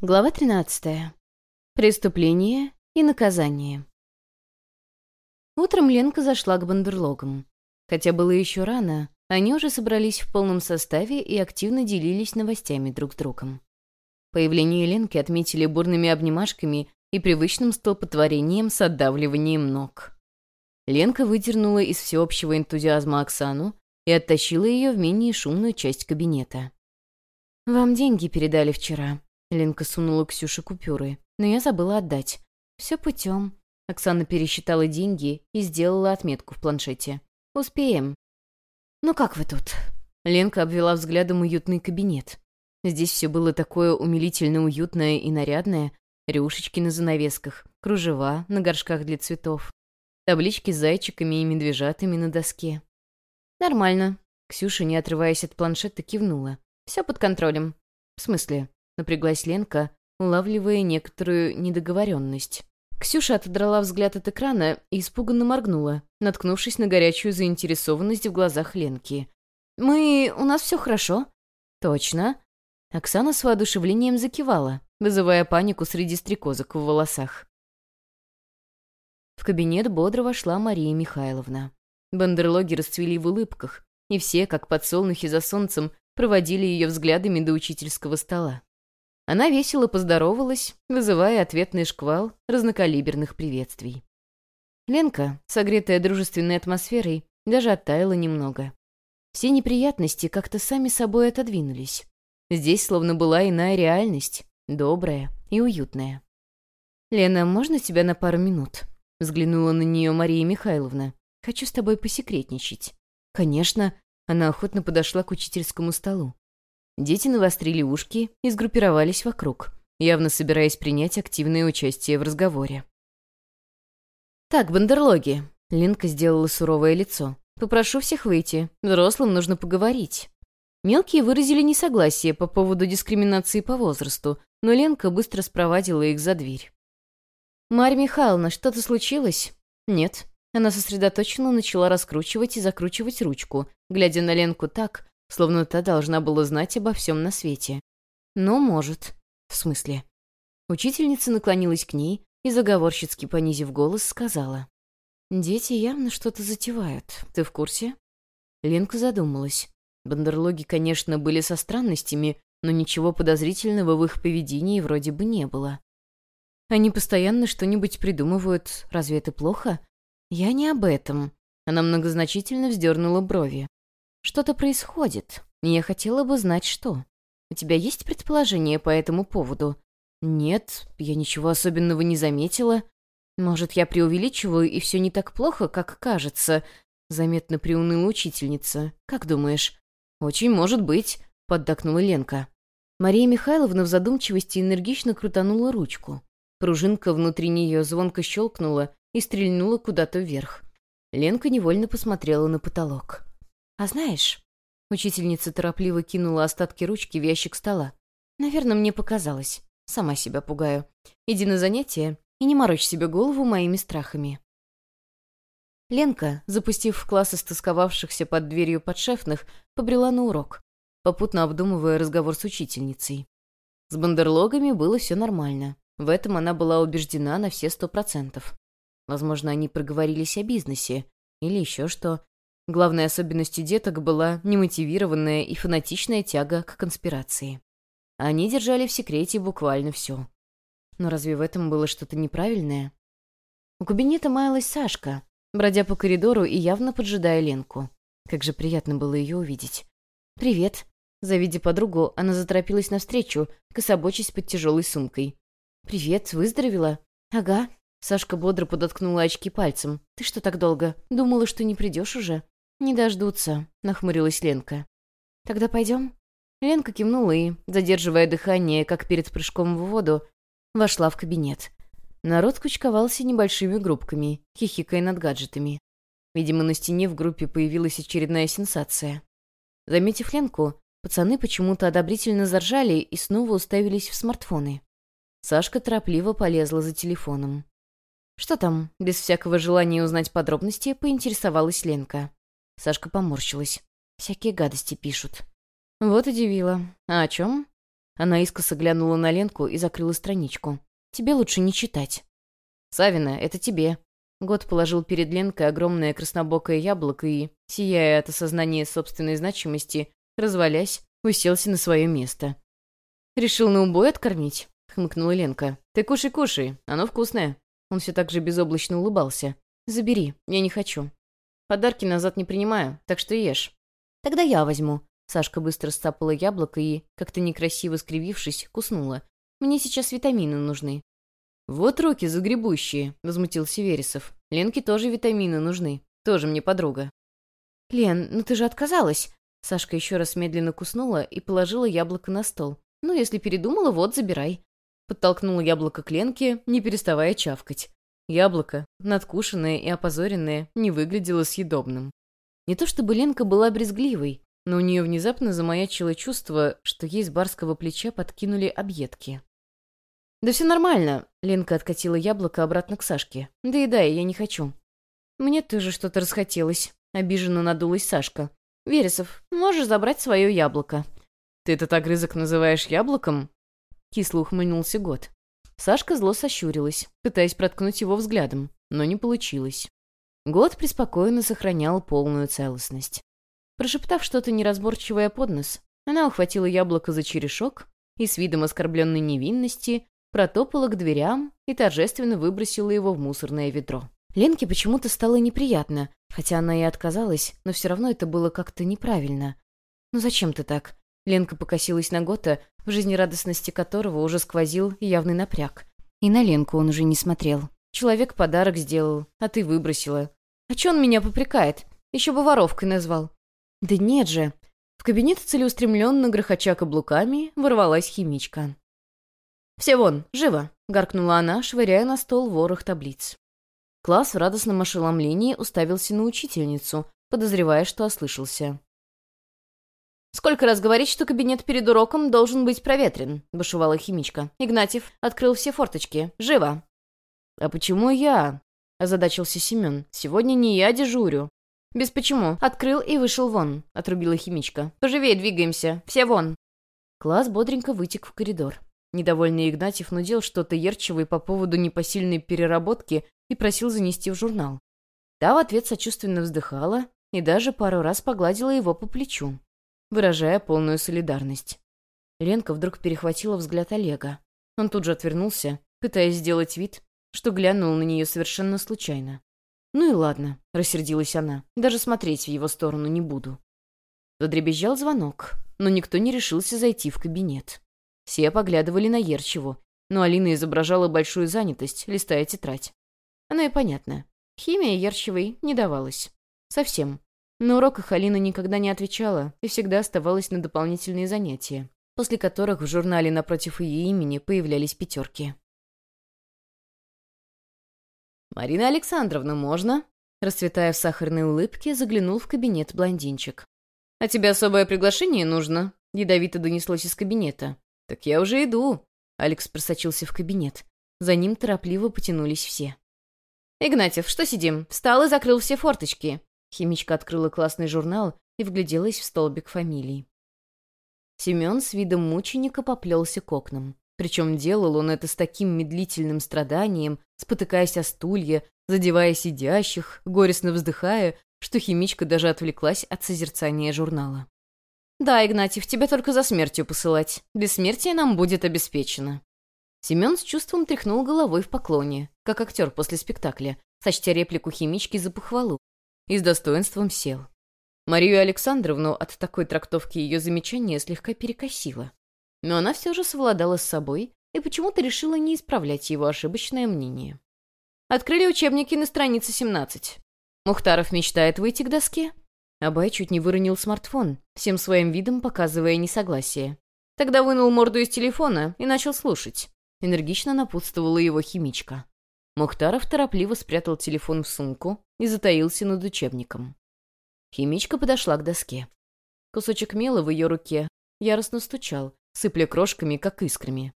Глава 13. Преступление и наказание. Утром Ленка зашла к бандерлогам. Хотя было еще рано, они уже собрались в полном составе и активно делились новостями друг с другом. Появление Ленки отметили бурными обнимашками и привычным столпотворением с отдавливанием ног. Ленка выдернула из всеобщего энтузиазма Оксану и оттащила ее в менее шумную часть кабинета. «Вам деньги передали вчера», Ленка сунула Ксюше купюры, но я забыла отдать. «Все путем». Оксана пересчитала деньги и сделала отметку в планшете. «Успеем». «Ну как вы тут?» Ленка обвела взглядом уютный кабинет. Здесь все было такое умилительно уютное и нарядное. Рюшечки на занавесках, кружева на горшках для цветов, таблички с зайчиками и медвежатами на доске. «Нормально». Ксюша, не отрываясь от планшета, кивнула. «Все под контролем». «В смысле?» Напряглась Ленка, улавливая некоторую недоговоренность. Ксюша отодрала взгляд от экрана и испуганно моргнула, наткнувшись на горячую заинтересованность в глазах Ленки. «Мы... у нас все хорошо?» «Точно». Оксана с воодушевлением закивала, вызывая панику среди стрекозок в волосах. В кабинет бодро вошла Мария Михайловна. Бандерлоги расцвели в улыбках, и все, как подсолнухи за солнцем, проводили ее взглядами до учительского стола. Она весело поздоровалась, вызывая ответный шквал разнокалиберных приветствий. Ленка, согретая дружественной атмосферой, даже оттаяла немного. Все неприятности как-то сами собой отодвинулись. Здесь словно была иная реальность, добрая и уютная. «Лена, можно тебя на пару минут?» — взглянула на нее Мария Михайловна. «Хочу с тобой посекретничать». «Конечно». Она охотно подошла к учительскому столу. Дети навострили ушки и сгруппировались вокруг, явно собираясь принять активное участие в разговоре. «Так, бандерлоги», — Ленка сделала суровое лицо. «Попрошу всех выйти. Взрослым нужно поговорить». Мелкие выразили несогласие по поводу дискриминации по возрасту, но Ленка быстро спровадила их за дверь. «Марья Михайловна, что-то случилось?» «Нет». Она сосредоточенно начала раскручивать и закручивать ручку, глядя на Ленку так, словно та должна была знать обо всем на свете. Но может. В смысле? Учительница наклонилась к ней и, заговорщицки понизив голос, сказала. «Дети явно что-то затевают. Ты в курсе?» Ленка задумалась. Бандерлоги, конечно, были со странностями, но ничего подозрительного в их поведении вроде бы не было. Они постоянно что-нибудь придумывают. Разве это плохо? Я не об этом. Она многозначительно вздернула брови. Что-то происходит, и я хотела бы знать, что. У тебя есть предположение по этому поводу? Нет, я ничего особенного не заметила. Может, я преувеличиваю, и все не так плохо, как кажется. Заметно приуныла учительница. Как думаешь? Очень может быть, поддакнула Ленка. Мария Михайловна в задумчивости энергично крутанула ручку. Пружинка внутри нее звонко щелкнула и стрельнула куда-то вверх. Ленка невольно посмотрела на потолок. «А знаешь...» Учительница торопливо кинула остатки ручки в ящик стола. «Наверное, мне показалось. Сама себя пугаю. Иди на занятия и не морочь себе голову моими страхами». Ленка, запустив в класс истосковавшихся под дверью подшефных, побрела на урок, попутно обдумывая разговор с учительницей. С бандерлогами было все нормально. В этом она была убеждена на все сто процентов. Возможно, они проговорились о бизнесе или еще что, Главной особенностью деток была немотивированная и фанатичная тяга к конспирации. Они держали в секрете буквально все. Но разве в этом было что-то неправильное? У кабинета маялась Сашка, бродя по коридору и явно поджидая Ленку. Как же приятно было ее увидеть. «Привет». Завидя подругу, она заторопилась навстречу, кособочись под тяжелой сумкой. «Привет, выздоровела?» «Ага». Сашка бодро подоткнула очки пальцем. «Ты что так долго? Думала, что не придешь уже?» «Не дождутся», — нахмурилась Ленка. «Тогда пойдем?» Ленка кивнула и, задерживая дыхание, как перед прыжком в воду, вошла в кабинет. Народ кучковался небольшими группками, хихикая над гаджетами. Видимо, на стене в группе появилась очередная сенсация. Заметив Ленку, пацаны почему-то одобрительно заржали и снова уставились в смартфоны. Сашка торопливо полезла за телефоном. «Что там?» — без всякого желания узнать подробности, поинтересовалась Ленка. Сашка поморщилась. Всякие гадости пишут. Вот удивило. А о чем? Она искоса глянула на Ленку и закрыла страничку. «Тебе лучше не читать». «Савина, это тебе». Год положил перед Ленкой огромное краснобокое яблоко и, сияя от осознания собственной значимости, развалясь, уселся на свое место. «Решил на убой откормить?» — хмыкнула Ленка. «Ты кушай-кушай, оно вкусное». Он все так же безоблачно улыбался. «Забери, я не хочу. Подарки назад не принимаю, так что ешь». «Тогда я возьму». Сашка быстро стапала яблоко и, как-то некрасиво скривившись, куснула. «Мне сейчас витамины нужны». «Вот руки загребущие», — возмутился Вересов. «Ленке тоже витамины нужны. Тоже мне подруга». «Лен, ну ты же отказалась!» Сашка еще раз медленно куснула и положила яблоко на стол. «Ну, если передумала, вот, забирай». Подтолкнула яблоко к Ленке, не переставая чавкать. Яблоко, надкушенное и опозоренное, не выглядело съедобным. Не то чтобы Ленка была брезгливой, но у нее внезапно замаячило чувство, что ей с барского плеча подкинули объедки. «Да все нормально», — Ленка откатила яблоко обратно к Сашке. «Да и дай, я не хочу». «Мне тоже что-то расхотелось», — обиженно надулась Сашка. «Вересов, можешь забрать свое яблоко». «Ты этот огрызок называешь яблоком?» Кисло ухмыльнулся Год. Сашка зло сощурилась, пытаясь проткнуть его взглядом, но не получилось. Год преспокойно сохранял полную целостность. Прошептав что-то неразборчивое под нос, она ухватила яблоко за черешок и с видом оскорбленной невинности протопала к дверям и торжественно выбросила его в мусорное ведро. Ленке почему-то стало неприятно, хотя она и отказалась, но все равно это было как-то неправильно. «Ну зачем ты так?» Ленка покосилась на Гота, в жизнерадостности которого уже сквозил явный напряг. И на Ленку он уже не смотрел. «Человек подарок сделал, а ты выбросила. А че он меня попрекает? Еще бы воровкой назвал». «Да нет же!» В кабинет целеустремленно, грохоча каблуками, ворвалась химичка. «Все вон, живо!» — гаркнула она, швыряя на стол ворох таблиц. Класс в радостном ошеломлении уставился на учительницу, подозревая, что ослышался. «Сколько раз говорить, что кабинет перед уроком должен быть проветрен?» — бушевала химичка. «Игнатьев открыл все форточки. Живо!» «А почему я?» — озадачился Семен. «Сегодня не я дежурю». «Без почему. Открыл и вышел вон», — отрубила химичка. «Поживее двигаемся. Все вон». Класс бодренько вытек в коридор. Недовольный Игнатьев нудел что-то ерчивое по поводу непосильной переработки и просил занести в журнал. Та в ответ сочувственно вздыхала и даже пару раз погладила его по плечу, выражая полную солидарность. Ленка вдруг перехватила взгляд Олега. Он тут же отвернулся, пытаясь сделать вид, что глянул на нее совершенно случайно. «Ну и ладно», — рассердилась она, — «даже смотреть в его сторону не буду». Задребезжал звонок, но никто не решился зайти в кабинет. Все поглядывали на Ерчеву, но Алина изображала большую занятость, листая тетрадь. Оно и понятно. Химия Ерчевой не давалась. Совсем. На уроках Алина никогда не отвечала и всегда оставалась на дополнительные занятия, после которых в журнале напротив ее имени появлялись пятерки. «Марина Александровна, можно?» Расцветая в сахарной улыбке, заглянул в кабинет блондинчик. «А тебе особое приглашение нужно?» Ядовито донеслось из кабинета. «Так я уже иду». Алекс просочился в кабинет. За ним торопливо потянулись все. «Игнатьев, что сидим? Встал и закрыл все форточки». Химичка открыла классный журнал и вгляделась в столбик фамилий. Семен с видом мученика поплелся к окнам. Причем делал он это с таким медлительным страданием, спотыкаясь о стулья, задевая сидящих, горестно вздыхая, что химичка даже отвлеклась от созерцания журнала. «Да, Игнатьев, тебя только за смертью посылать. Бессмертие нам будет обеспечено». Семен с чувством тряхнул головой в поклоне, как актер после спектакля, сочтя реплику химички за похвалу, и с достоинством сел. Марию Александровну от такой трактовки ее замечания слегка перекосило. Но она все же совладала с собой и почему-то решила не исправлять его ошибочное мнение. Открыли учебники на странице 17. Мухтаров мечтает выйти к доске, Абай чуть не выронил смартфон, всем своим видом показывая несогласие. Тогда вынул морду из телефона и начал слушать. Энергично напутствовала его химичка. Мухтаров торопливо спрятал телефон в сумку и затаился над учебником. Химичка подошла к доске. Кусочек мела в ее руке яростно стучал, сыпля крошками, как искрами.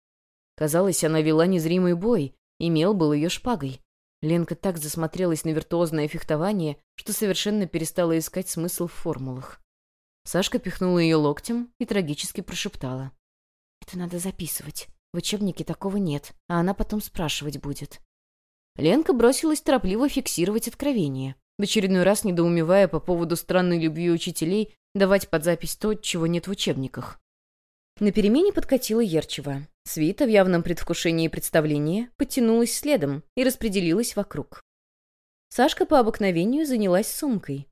Казалось, она вела незримый бой, и мел был ее шпагой. Ленка так засмотрелась на виртуозное фехтование, что совершенно перестала искать смысл в формулах. Сашка пихнула ее локтем и трагически прошептала. Это надо записывать. В учебнике такого нет, а она потом спрашивать будет. Ленка бросилась торопливо фиксировать откровение, в очередной раз недоумевая по поводу странной любви учителей давать под запись то, чего нет в учебниках. На перемене подкатила Ерчева. Свита в явном предвкушении представления подтянулась следом и распределилась вокруг. Сашка по обыкновению занялась сумкой.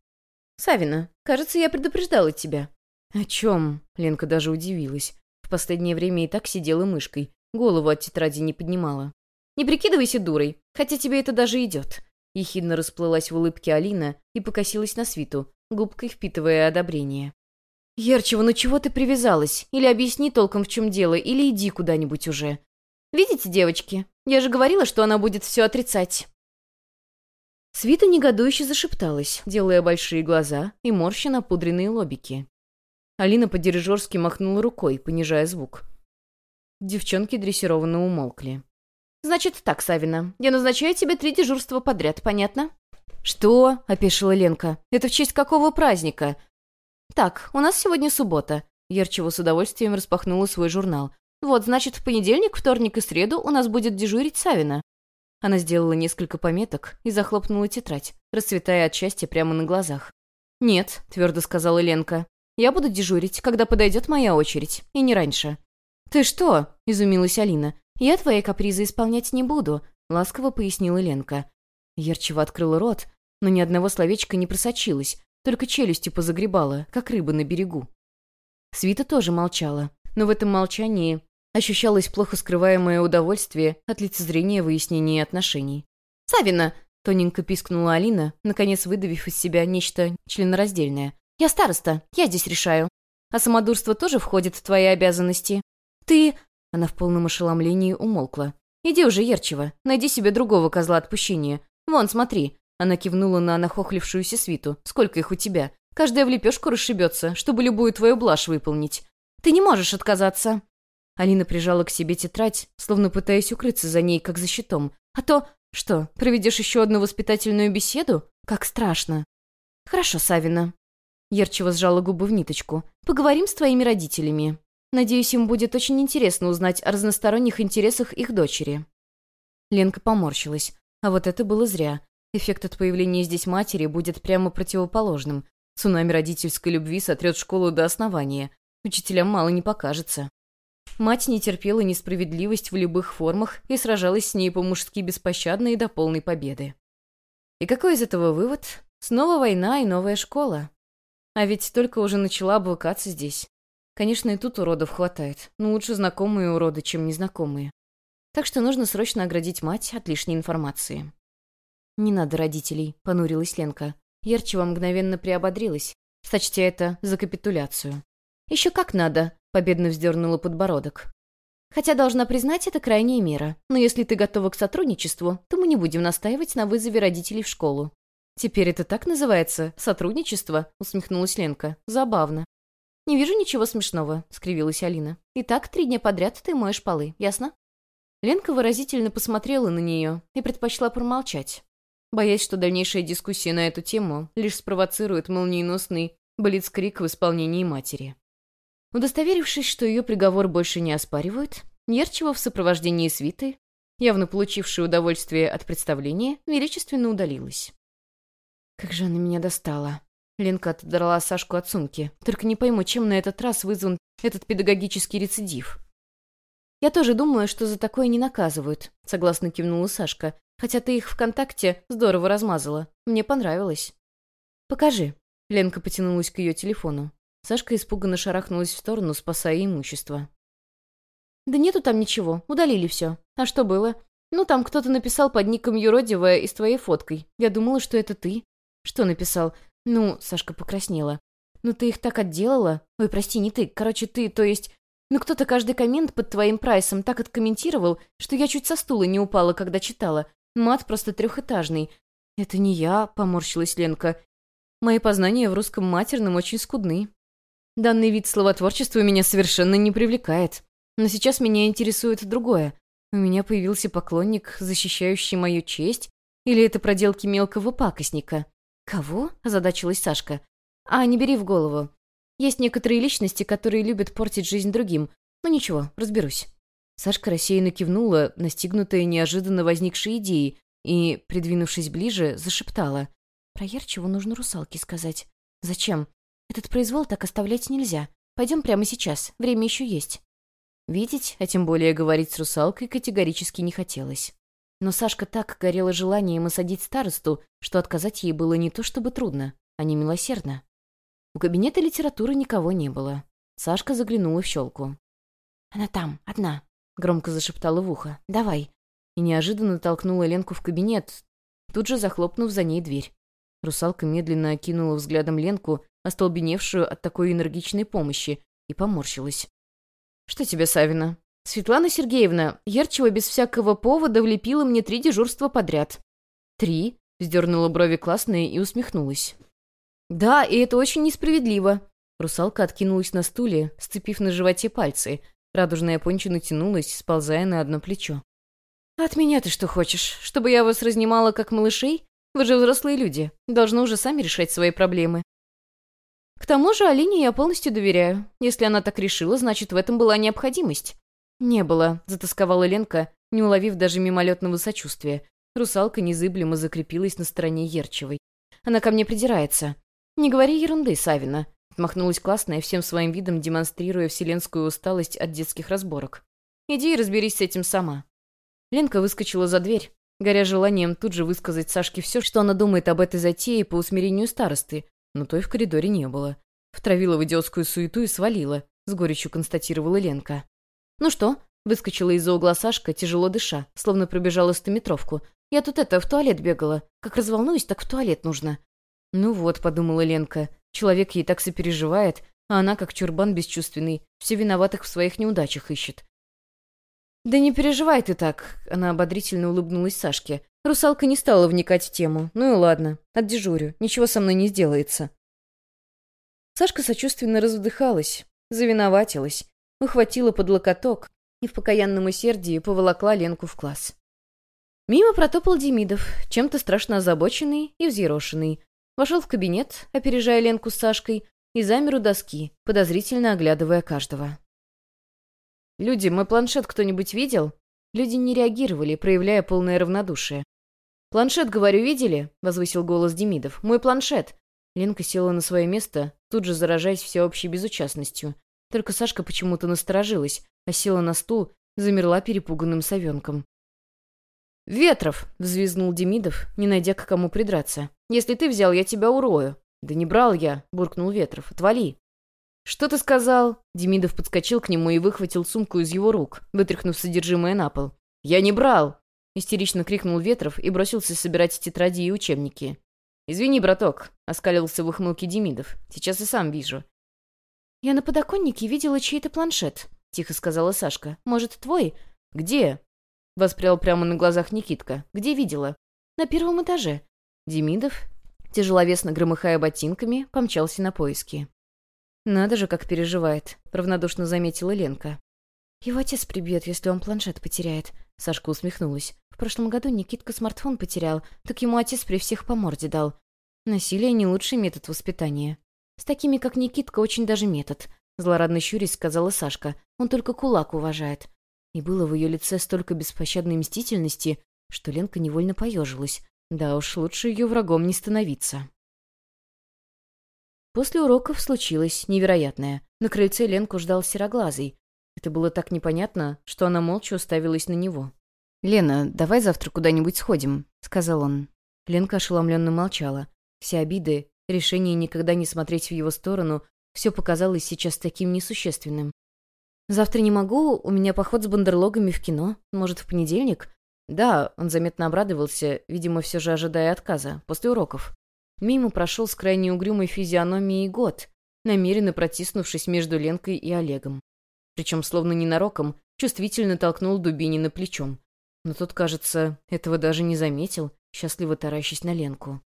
«Савина, кажется, я предупреждала тебя». «О чем?» — Ленка даже удивилась. В последнее время и так сидела мышкой, голову от тетради не поднимала. «Не прикидывайся дурой, хотя тебе это даже идет». Ехидно расплылась в улыбке Алина и покосилась на свиту, губкой впитывая одобрение. «Ерчева, ну чего ты привязалась? Или объясни толком, в чем дело, или иди куда-нибудь уже. Видите, девочки, я же говорила, что она будет все отрицать». Свита негодующе зашепталась, делая большие глаза и морща напудренные лобики. Алина по-дирижерски махнула рукой, понижая звук. Девчонки дрессированно умолкли. «Значит так, Савина, я назначаю тебе три дежурства подряд, понятно?» «Что?» — опешила Ленка. «Это в честь какого праздника?» «Так, у нас сегодня суббота». Ерчева с удовольствием распахнула свой журнал. «Вот, значит, в понедельник, вторник и среду у нас будет дежурить Савина». Она сделала несколько пометок и захлопнула тетрадь, расцветая от счастья прямо на глазах. «Нет», — твердо сказала Ленка. «Я буду дежурить, когда подойдет моя очередь, и не раньше». «Ты что?» — изумилась Алина. «Я твои капризы исполнять не буду», — ласково пояснила Ленка. Ерчева открыла рот, но ни одного словечка не просочилось, только челюстью позагребала, как рыба на берегу. Свита тоже молчала, но в этом молчании ощущалось плохо скрываемое удовольствие от лицезрения выяснения отношений. «Савина!» — тоненько пискнула Алина, наконец выдавив из себя нечто членораздельное. «Я староста, я здесь решаю. А самодурство тоже входит в твои обязанности. Ты...» — она в полном ошеломлении умолкла. «Иди уже, Ерчева, найди себе другого козла отпущения. Вон, смотри». Она кивнула на нахохлившуюся свиту. «Сколько их у тебя? Каждая в лепешку расшибется, чтобы любую твою блажь выполнить. Ты не можешь отказаться». Алина прижала к себе тетрадь, словно пытаясь укрыться за ней, как за щитом. «А то... Что, проведешь еще одну воспитательную беседу? Как страшно!» «Хорошо, Савина». Ерчева сжала губы в ниточку. «Поговорим с твоими родителями. Надеюсь, им будет очень интересно узнать о разносторонних интересах их дочери». Ленка поморщилась. А вот это было зря. Эффект от появления здесь матери будет прямо противоположным. Цунами родительской любви сотрет школу до основания. Учителям мало не покажется. Мать не терпела несправедливость в любых формах и сражалась с ней по-мужски беспощадно и до полной победы. И какой из этого вывод? Снова война и новая школа. А ведь только уже начала обвыкаться здесь. Конечно, и тут уродов хватает, но лучше знакомые уроды, чем незнакомые. Так что нужно срочно оградить мать от лишней информации. «Не надо родителей», — понурилась Ленка. Ярчева мгновенно приободрилась, сочтя это за капитуляцию. «Еще как надо», — победно вздернула подбородок. «Хотя, должна признать, это крайняя мера. Но если ты готова к сотрудничеству, то мы не будем настаивать на вызове родителей в школу». «Теперь это так называется? Сотрудничество?» — усмехнулась Ленка. «Забавно». «Не вижу ничего смешного», — скривилась Алина. «Итак, три дня подряд ты моешь полы, ясно?» Ленка выразительно посмотрела на нее и предпочла промолчать, боясь, что дальнейшая дискуссия на эту тему лишь спровоцирует молниеносный блицкрик в исполнении матери. Удостоверившись, что ее приговор больше не оспаривают, Нерчева в сопровождении свиты, явно получившей удовольствие от представления, величественно удалилась. «Как же она меня достала!» Ленка отодрала Сашку от сумки. «Только не пойму, чем на этот раз вызван этот педагогический рецидив?» «Я тоже думаю, что за такое не наказывают», — согласно кивнула Сашка. «Хотя ты их ВКонтакте здорово размазала. Мне понравилось». «Покажи». Ленка потянулась к ее телефону. Сашка испуганно шарахнулась в сторону, спасая имущество. «Да нету там ничего, удалили все. А что было? Ну, там кто-то написал под ником юродивая и с твоей фоткой. Я думала, что это ты». «Что написал?» «Ну...» — Сашка покраснела. «Ну ты их так отделала? Ой, прости, не ты. Короче, ты, то есть... Ну кто-то каждый коммент под твоим прайсом так откомментировал, что я чуть со стула не упала, когда читала. Мат просто трехэтажный. «Это не я», — поморщилась Ленка. «Мои познания в русском матерном очень скудны. Данный вид словотворчества меня совершенно не привлекает. Но сейчас меня интересует другое. У меня появился поклонник, защищающий мою честь, или это проделки мелкого пакостника? Кого? озадачилась Сашка. А, не бери в голову. Есть некоторые личности, которые любят портить жизнь другим. Ну ничего, разберусь». Сашка рассеянно кивнула, настигнутая неожиданно возникшей идеей, и, придвинувшись ближе, зашептала. «Про Ярчеву нужно русалке сказать. Зачем? Этот произвол так оставлять нельзя. Пойдем прямо сейчас, время еще есть». Видеть, а тем более говорить с русалкой, категорически не хотелось. Но Сашка так горела желанием осадить старосту, что отказать ей было не то чтобы трудно, а не милосердно. У кабинета литературы никого не было. Сашка заглянула в щелку. «Она там, одна», — громко зашептала в ухо. «Давай». И неожиданно толкнула Ленку в кабинет, тут же захлопнув за ней дверь. Русалка медленно окинула взглядом Ленку, остолбеневшую от такой энергичной помощи, и поморщилась. «Что тебе, Савина?» «Светлана Сергеевна, Ярчева без всякого повода влепила мне три дежурства подряд». «Три?» — вздернула брови классная и усмехнулась. «Да, и это очень несправедливо». Русалка откинулась на стуле, сцепив на животе пальцы. Радужная понча натянулась, сползая на одно плечо. «От меня ты что хочешь? Чтобы я вас разнимала как малышей? Вы же взрослые люди, должны уже сами решать свои проблемы». К тому же Алине я полностью доверяю. Если она так решила, значит, в этом была необходимость. «Не было», — затасковала Ленка, не уловив даже мимолетного сочувствия. Русалка незыблемо закрепилась на стороне Ерчевой. «Она ко мне придирается». «Не говори ерунды, Савина», — отмахнулась классная, всем своим видом демонстрируя вселенскую усталость от детских разборок. «Иди и разберись с этим сама». Ленка выскочила за дверь, горя желанием тут же высказать Сашке все, что она думает об этой затее по усмирению старосты, но той в коридоре не было. Втравила в идиотскую суету и свалила, с горечью констатировала Ленка. «Ну что?» — выскочила из-за угла Сашка, тяжело дыша, словно пробежала стометровку. «Я тут это, в туалет бегала. Как разволнуюсь, так в туалет нужно». «Ну вот», — подумала Ленка, — «человек ей так сопереживает, а она, как чурбан бесчувственный, все виноватых в своих неудачах ищет». «Да не переживай ты так», — она ободрительно улыбнулась Сашке. Русалка не стала вникать в тему. Ну и ладно, отдежурю, ничего со мной не сделается. Сашка сочувственно развдыхалась, завиноватилась, ухватила под локоток и в покаянном усердии поволокла Ленку в класс. Мимо протопал Демидов, чем-то страшно озабоченный и взъерошенный. Вошел в кабинет, опережая Ленку с Сашкой, и замер у доски, подозрительно оглядывая каждого. «Люди, мой планшет кто-нибудь видел?» Люди не реагировали, проявляя полное равнодушие. «Планшет, говорю, видели?» — возвысил голос Демидов. «Мой планшет!» Ленка села на свое место, тут же заражаясь всеобщей безучастностью. Только Сашка почему-то насторожилась, а села на стул, замерла перепуганным совенком. «Ветров!» — взвизнул Демидов, не найдя к кому придраться. «Если ты взял, я тебя урою». «Да не брал я!» — буркнул Ветров. «Отвали!» «Что ты сказал?» Демидов подскочил к нему и выхватил сумку из его рук, вытряхнув содержимое на пол. «Я не брал!» Истерично крикнул Ветров и бросился собирать тетради и учебники. «Извини, браток», — оскалился в ухмылке Демидов. «Сейчас и сам вижу». «Я на подоконнике видела чей-то планшет», — тихо сказала Сашка. «Может, твой?» «Где?» — воспрял прямо на глазах Никитка. «Где видела?» «На первом этаже». Демидов, тяжеловесно громыхая ботинками, помчался на поиски. «Надо же, как переживает», — равнодушно заметила Ленка. «Его отец прибьет, если он планшет потеряет», — Сашка усмехнулась. «В прошлом году Никитка смартфон потерял, так ему отец при всех по морде дал. Насилие — не лучший метод воспитания. С такими, как Никитка, очень даже метод», — злорадно щурясь сказала Сашка. «Он только кулак уважает». И было в ее лице столько беспощадной мстительности, что Ленка невольно поежилась. Да уж, лучше ее врагом не становиться. После уроков случилось невероятное. На крыльце Ленку ждал сероглазый. Это было так непонятно, что она молча уставилась на него. «Лена, давай завтра куда-нибудь сходим», — сказал он. Ленка ошеломленно молчала. Все обиды, решение никогда не смотреть в его сторону, все показалось сейчас таким несущественным. «Завтра не могу, у меня поход с бандерлогами в кино. Может, в понедельник?» «Да», — он заметно обрадовался, видимо, все же ожидая отказа, после уроков. Мимо прошел с крайне угрюмой физиономией год, намеренно протиснувшись между Ленкой и Олегом. Причем, словно ненароком, чувствительно толкнул Дубинина плечом. Но тот, кажется, этого даже не заметил, счастливо таращась на Ленку.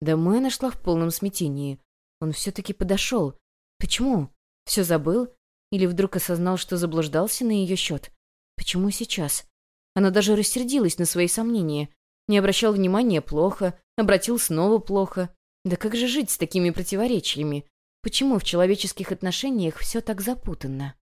Домой нашла в полном смятении. Он все-таки подошел. Почему? Все забыл? Или вдруг осознал, что заблуждался на ее счет? Почему сейчас? Она даже рассердилась на свои сомнения. Не обращал внимания плохо, обратил снова плохо. Да как же жить с такими противоречиями? Почему в человеческих отношениях все так запутанно?